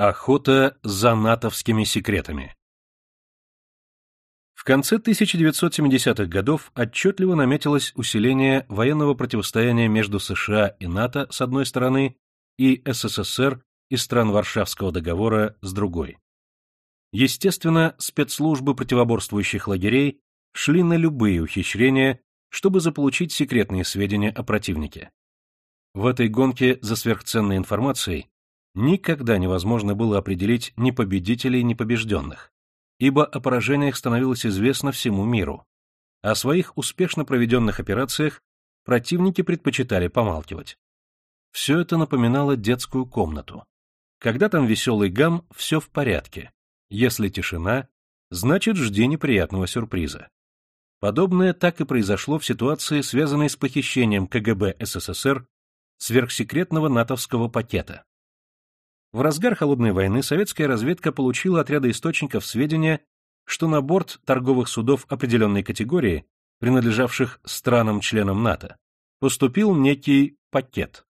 Охота за натовскими секретами В конце 1970-х годов отчетливо наметилось усиление военного противостояния между США и НАТО с одной стороны и СССР и стран Варшавского договора с другой. Естественно, спецслужбы противоборствующих лагерей шли на любые ухищрения, чтобы заполучить секретные сведения о противнике. В этой гонке за сверхценной информацией никогда невозможно было определить ни победителей, ни побежденных, ибо о поражениях становилось известно всему миру. О своих успешно проведенных операциях противники предпочитали помалкивать. Все это напоминало детскую комнату. Когда там веселый гам, все в порядке. Если тишина, значит жди неприятного сюрприза. Подобное так и произошло в ситуации, связанной с похищением КГБ СССР сверхсекретного натовского пакета. В разгар холодной войны советская разведка получила от ряда источников сведения, что на борт торговых судов определенной категории, принадлежавших странам-членам НАТО, поступил некий пакет.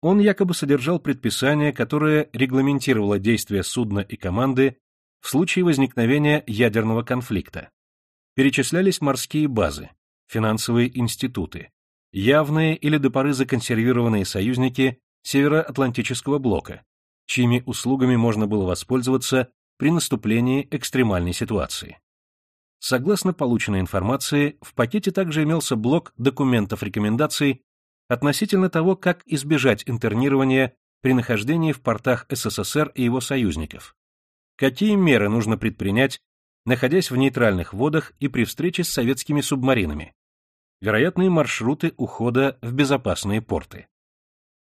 Он якобы содержал предписание, которое регламентировало действия судна и команды в случае возникновения ядерного конфликта. Перечислялись морские базы, финансовые институты, явные или до поры законсервированные союзники Североатлантического блока, чьими услугами можно было воспользоваться при наступлении экстремальной ситуации. Согласно полученной информации, в пакете также имелся блок документов-рекомендаций относительно того, как избежать интернирования при нахождении в портах СССР и его союзников, какие меры нужно предпринять, находясь в нейтральных водах и при встрече с советскими субмаринами, вероятные маршруты ухода в безопасные порты.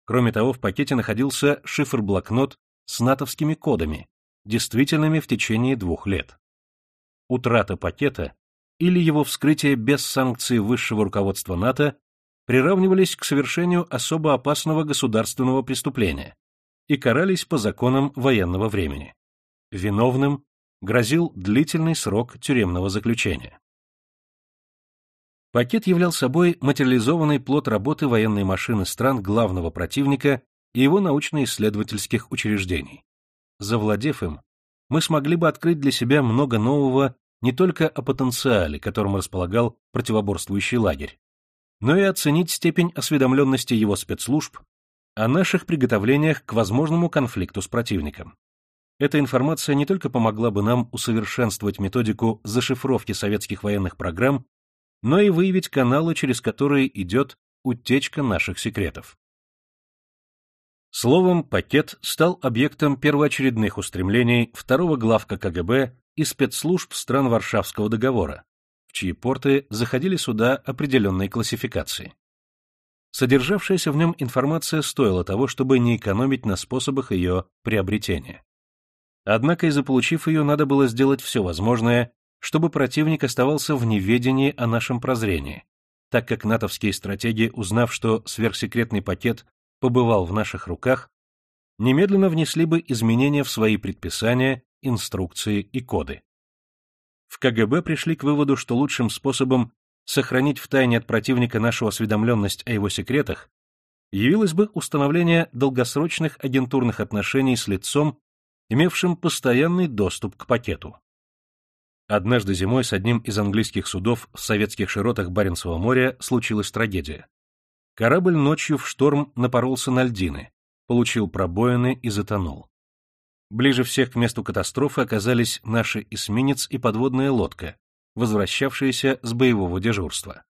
Кроме того, в пакете находился шифр-блокнот с натовскими кодами, действительными в течение двух лет. Утрата пакета или его вскрытие без санкций высшего руководства НАТО приравнивались к совершению особо опасного государственного преступления и карались по законам военного времени. Виновным грозил длительный срок тюремного заключения. Пакет являл собой материализованный плод работы военной машины стран главного противника и его научно-исследовательских учреждений. Завладев им, мы смогли бы открыть для себя много нового не только о потенциале, которым располагал противоборствующий лагерь, но и оценить степень осведомленности его спецслужб о наших приготовлениях к возможному конфликту с противником. Эта информация не только помогла бы нам усовершенствовать методику зашифровки советских военных программ но и выявить каналы, через которые идет утечка наших секретов. Словом, пакет стал объектом первоочередных устремлений второго главка КГБ и спецслужб стран Варшавского договора, в чьи порты заходили суда определенной классификации. Содержавшаяся в нем информация стоила того, чтобы не экономить на способах ее приобретения. Однако и заполучив ее, надо было сделать все возможное, чтобы противник оставался в неведении о нашем прозрении, так как натовские стратеги, узнав, что сверхсекретный пакет побывал в наших руках, немедленно внесли бы изменения в свои предписания, инструкции и коды. В КГБ пришли к выводу, что лучшим способом сохранить в тайне от противника нашу осведомленность о его секретах явилось бы установление долгосрочных агентурных отношений с лицом, имевшим постоянный доступ к пакету. Однажды зимой с одним из английских судов в советских широтах Баренцева моря случилась трагедия. Корабль ночью в шторм напоролся на льдины, получил пробоины и затонул. Ближе всех к месту катастрофы оказались наши эсминец и подводная лодка, возвращавшиеся с боевого дежурства.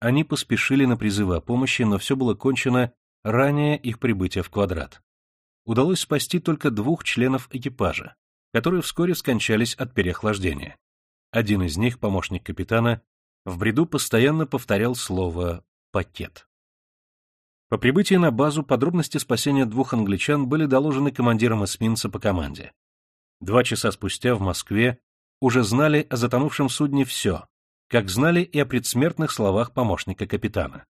Они поспешили на призывы о помощи, но все было кончено ранее их прибытия в квадрат. Удалось спасти только двух членов экипажа, которые вскоре скончались от переохлаждения. Один из них, помощник капитана, в бреду постоянно повторял слово «пакет». По прибытии на базу подробности спасения двух англичан были доложены командиром эсминца по команде. Два часа спустя в Москве уже знали о затонувшем судне все, как знали и о предсмертных словах помощника капитана.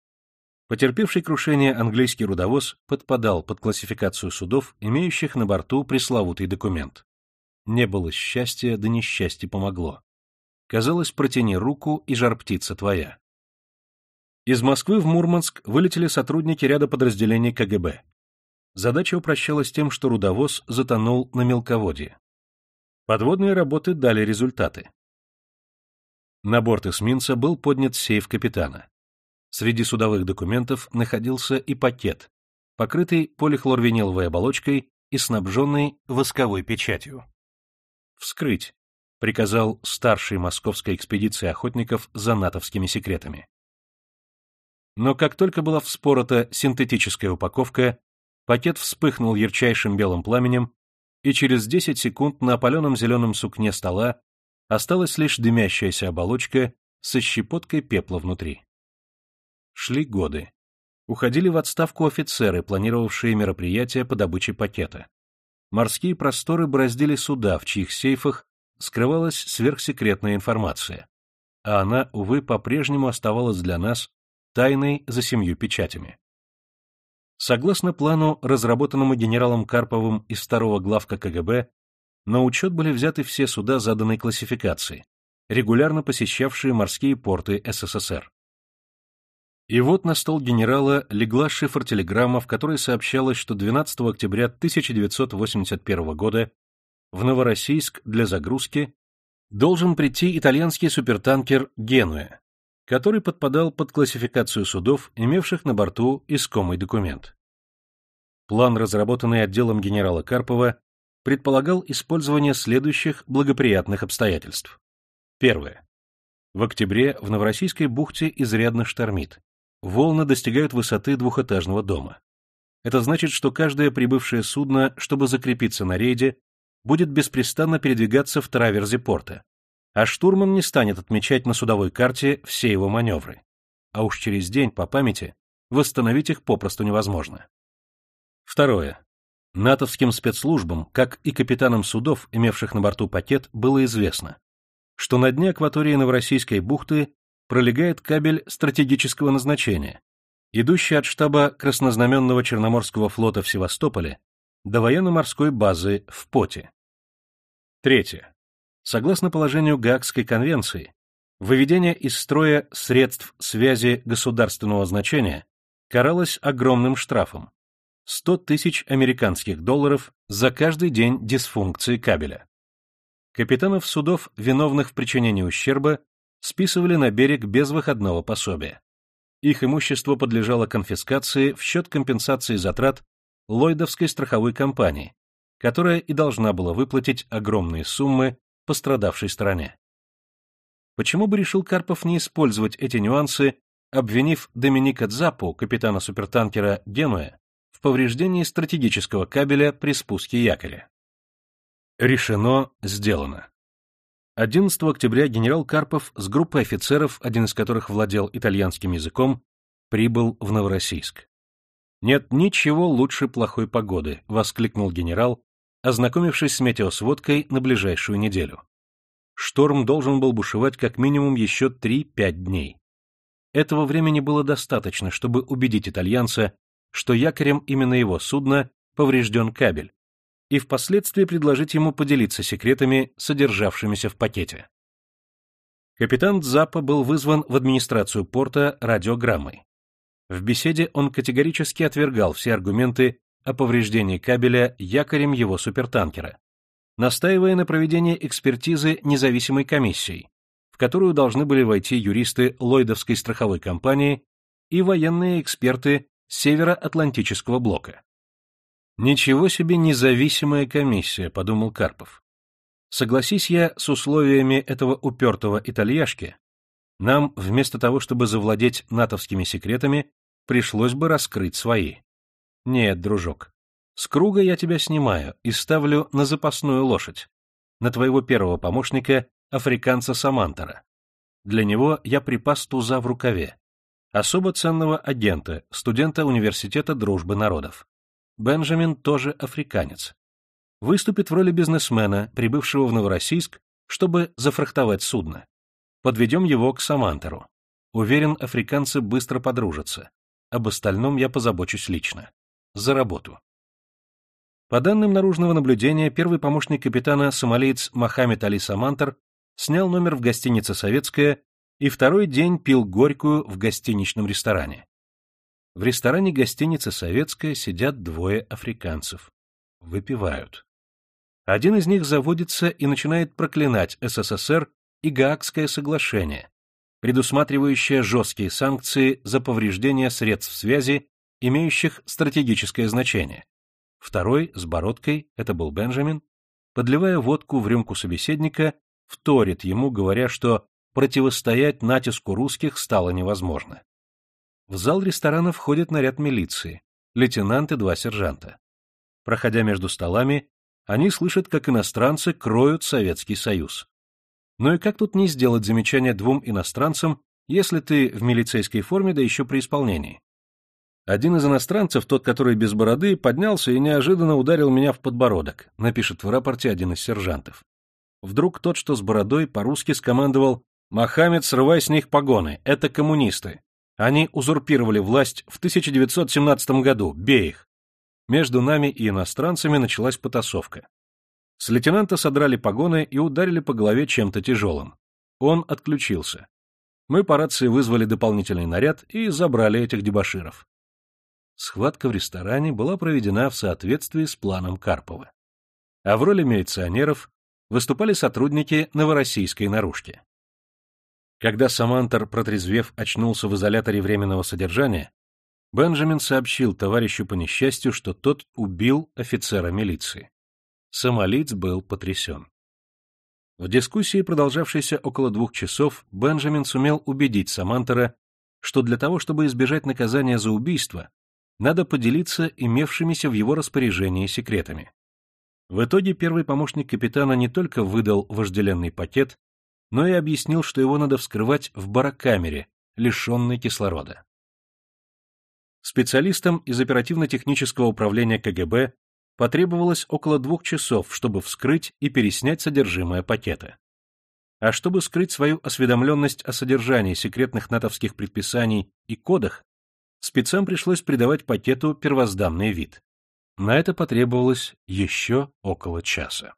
Потерпевший крушение английский рудовоз подпадал под классификацию судов, имеющих на борту пресловутый документ. Не было счастья, да несчастье помогло. Казалось, протяни руку, и жар-птица твоя. Из Москвы в Мурманск вылетели сотрудники ряда подразделений КГБ. Задача упрощалась тем, что рудовоз затонул на мелководье. Подводные работы дали результаты. На борт эсминца был поднят сейф капитана. Среди судовых документов находился и пакет, покрытый полихлорвиниловой оболочкой и снабженный восковой печатью. «Вскрыть», — приказал старший московской экспедиции охотников за натовскими секретами. Но как только была вспорота синтетическая упаковка, пакет вспыхнул ярчайшим белым пламенем, и через 10 секунд на опаленном зеленом сукне стола осталась лишь дымящаяся оболочка со щепоткой пепла внутри. Шли годы. Уходили в отставку офицеры, планировавшие мероприятия по добыче пакета. Морские просторы бороздили суда, в чьих сейфах скрывалась сверхсекретная информация. А она, увы, по-прежнему оставалась для нас тайной за семью печатями. Согласно плану, разработанному генералом Карповым из второго главка КГБ, на учет были взяты все суда заданной классификации, регулярно посещавшие морские порты СССР. И вот на стол генерала легла шифр-телеграмма, в которой сообщалось, что 12 октября 1981 года в Новороссийск для загрузки должен прийти итальянский супертанкер «Генуя», который подпадал под классификацию судов, имевших на борту искомый документ. План, разработанный отделом генерала Карпова, предполагал использование следующих благоприятных обстоятельств. Первое. В октябре в Новороссийской бухте изрядно штормит волны достигают высоты двухэтажного дома. Это значит, что каждое прибывшее судно, чтобы закрепиться на рейде, будет беспрестанно передвигаться в траверзе порта, а штурман не станет отмечать на судовой карте все его маневры. А уж через день, по памяти, восстановить их попросту невозможно. Второе. Натовским спецслужбам, как и капитанам судов, имевших на борту пакет, было известно, что на дне акватории Новороссийской бухты пролегает кабель стратегического назначения, идущий от штаба Краснознаменного Черноморского флота в Севастополе до военно-морской базы в Поте. Третье. Согласно положению Гаагской конвенции, выведение из строя средств связи государственного значения каралось огромным штрафом – 100 тысяч американских долларов за каждый день дисфункции кабеля. Капитанов судов, виновных в причинении ущерба, списывали на берег без выходного пособия. Их имущество подлежало конфискации в счет компенсации затрат Ллойдовской страховой компании, которая и должна была выплатить огромные суммы пострадавшей стороне. Почему бы решил Карпов не использовать эти нюансы, обвинив Доминика Дзапу, капитана супертанкера Генуя, в повреждении стратегического кабеля при спуске якоря? Решено, сделано. 11 октября генерал Карпов с группой офицеров, один из которых владел итальянским языком, прибыл в Новороссийск. «Нет ничего лучше плохой погоды», — воскликнул генерал, ознакомившись с метеосводкой на ближайшую неделю. Шторм должен был бушевать как минимум еще 3-5 дней. Этого времени было достаточно, чтобы убедить итальянца, что якорем именно его судна поврежден кабель, и впоследствии предложить ему поделиться секретами, содержавшимися в пакете. Капитан Запа был вызван в администрацию порта радиограммой. В беседе он категорически отвергал все аргументы о повреждении кабеля якорем его супертанкера, настаивая на проведении экспертизы независимой комиссией, в которую должны были войти юристы Ллойдовской страховой компании и военные эксперты Североатлантического блока. Ничего себе независимая комиссия, подумал Карпов. Согласись я с условиями этого упертого итальяшки, нам, вместо того, чтобы завладеть натовскими секретами, пришлось бы раскрыть свои. Нет, дружок, с круга я тебя снимаю и ставлю на запасную лошадь, на твоего первого помощника, африканца Самантера. Для него я припас туза в рукаве, особо ценного агента, студента Университета дружбы народов. Бенджамин тоже африканец. Выступит в роли бизнесмена, прибывшего в Новороссийск, чтобы зафрахтовать судно. Подведем его к Самантеру. Уверен, африканцы быстро подружатся. Об остальном я позабочусь лично. За работу. По данным наружного наблюдения, первый помощник капитана сомалиец Мохаммед Али Самантер снял номер в гостинице «Советская» и второй день пил горькую в гостиничном ресторане. В ресторане гостиницы «Советская» сидят двое африканцев. Выпивают. Один из них заводится и начинает проклинать СССР и Гаагское соглашение, предусматривающее жесткие санкции за повреждение средств связи, имеющих стратегическое значение. Второй, с бородкой, это был Бенджамин, подливая водку в рюмку собеседника, вторит ему, говоря, что противостоять натиску русских стало невозможно. В зал ресторана входит наряд милиции, лейтенант и два сержанта. Проходя между столами, они слышат, как иностранцы кроют Советский Союз. Ну и как тут не сделать замечание двум иностранцам, если ты в милицейской форме, да еще при исполнении? Один из иностранцев, тот, который без бороды, поднялся и неожиданно ударил меня в подбородок, напишет в рапорте один из сержантов. Вдруг тот, что с бородой, по-русски скомандовал «Мохаммед, срывай с них погоны, это коммунисты. Они узурпировали власть в 1917 году, бей их». Между нами и иностранцами началась потасовка. С лейтенанта содрали погоны и ударили по голове чем-то тяжелым. Он отключился. Мы по рации вызвали дополнительный наряд и забрали этих дебоширов. Схватка в ресторане была проведена в соответствии с планом Карпова. А в роли милиционеров выступали сотрудники новороссийской наружки. Когда Самантер, протрезвев, очнулся в изоляторе временного содержания, Бенджамин сообщил товарищу по несчастью, что тот убил офицера милиции. Сомалиц был потрясен. В дискуссии, продолжавшейся около двух часов, Бенджамин сумел убедить Самантера, что для того, чтобы избежать наказания за убийство, надо поделиться имевшимися в его распоряжении секретами. В итоге первый помощник капитана не только выдал вожделенный пакет, но и объяснил, что его надо вскрывать в барокамере, лишенной кислорода. Специалистам из оперативно-технического управления КГБ потребовалось около двух часов, чтобы вскрыть и переснять содержимое пакета. А чтобы скрыть свою осведомленность о содержании секретных натовских предписаний и кодах, спецам пришлось придавать пакету первозданный вид. На это потребовалось еще около часа.